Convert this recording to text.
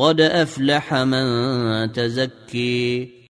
قد أفلح من تزكي.